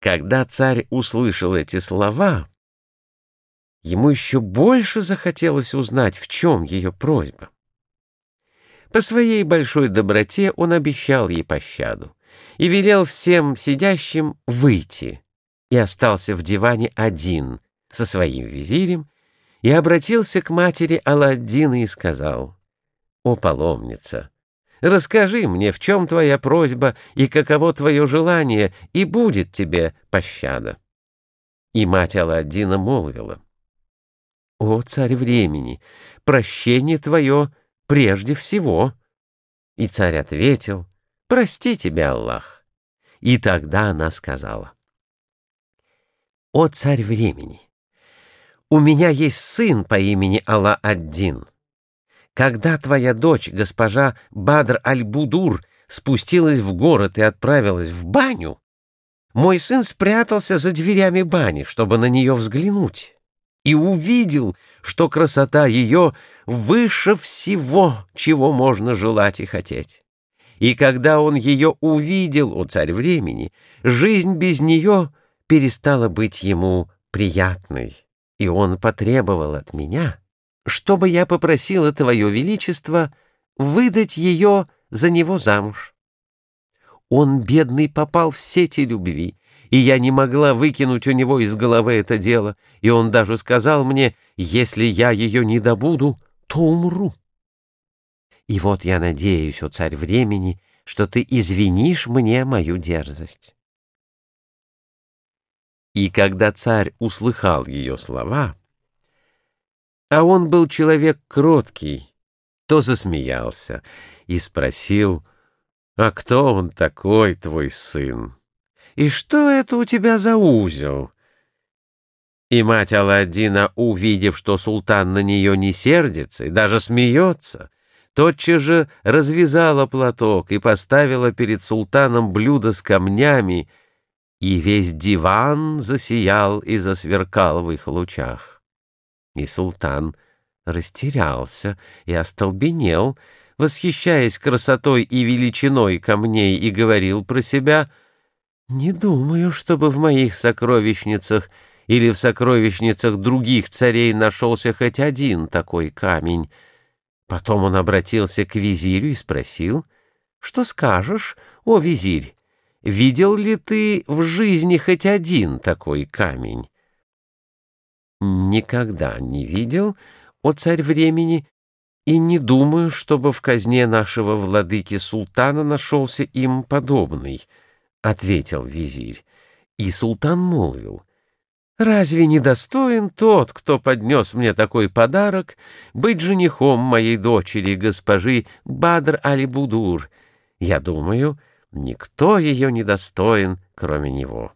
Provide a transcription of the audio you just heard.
Когда царь услышал эти слова, ему еще больше захотелось узнать, в чем ее просьба. По своей большой доброте он обещал ей пощаду и велел всем сидящим выйти, и остался в диване один со своим визирем, и обратился к матери Аладдина и сказал, «О, паломница!» Расскажи мне, в чем твоя просьба и каково твое желание, и будет тебе пощада». И мать Аладдина молвила, «О, царь времени, прощение твое прежде всего». И царь ответил, «Прости тебя, Аллах». И тогда она сказала, «О, царь времени, у меня есть сын по имени Алла-Аддин». Когда твоя дочь, госпожа Бадр Аль-Будур, спустилась в город и отправилась в баню, мой сын спрятался за дверями бани, чтобы на нее взглянуть, и увидел, что красота ее выше всего, чего можно желать и хотеть. И когда он ее увидел, о царь времени, жизнь без нее перестала быть ему приятной, и он потребовал от меня — чтобы я попросила Твое Величество выдать ее за него замуж. Он, бедный, попал в сети любви, и я не могла выкинуть у него из головы это дело, и он даже сказал мне, если я ее не добуду, то умру. И вот я надеюсь, о царь времени, что ты извинишь мне мою дерзость. И когда царь услыхал ее слова, а он был человек кроткий, то засмеялся и спросил, «А кто он такой, твой сын? И что это у тебя за узел?» И мать Аладдина, увидев, что султан на нее не сердится и даже смеется, тотчас же развязала платок и поставила перед султаном блюдо с камнями, и весь диван засиял и засверкал в их лучах. И султан растерялся и остолбенел, восхищаясь красотой и величиной камней, и говорил про себя, «Не думаю, чтобы в моих сокровищницах или в сокровищницах других царей нашелся хоть один такой камень». Потом он обратился к визирю и спросил, «Что скажешь, о визирь, видел ли ты в жизни хоть один такой камень?» Никогда не видел, о царь времени, и не думаю, чтобы в казне нашего владыки султана нашелся им подобный, — ответил визирь. И султан молвил, — разве не достоин тот, кто поднес мне такой подарок, быть женихом моей дочери, госпожи Бадр Али-Будур? Я думаю, никто ее не достоин, кроме него.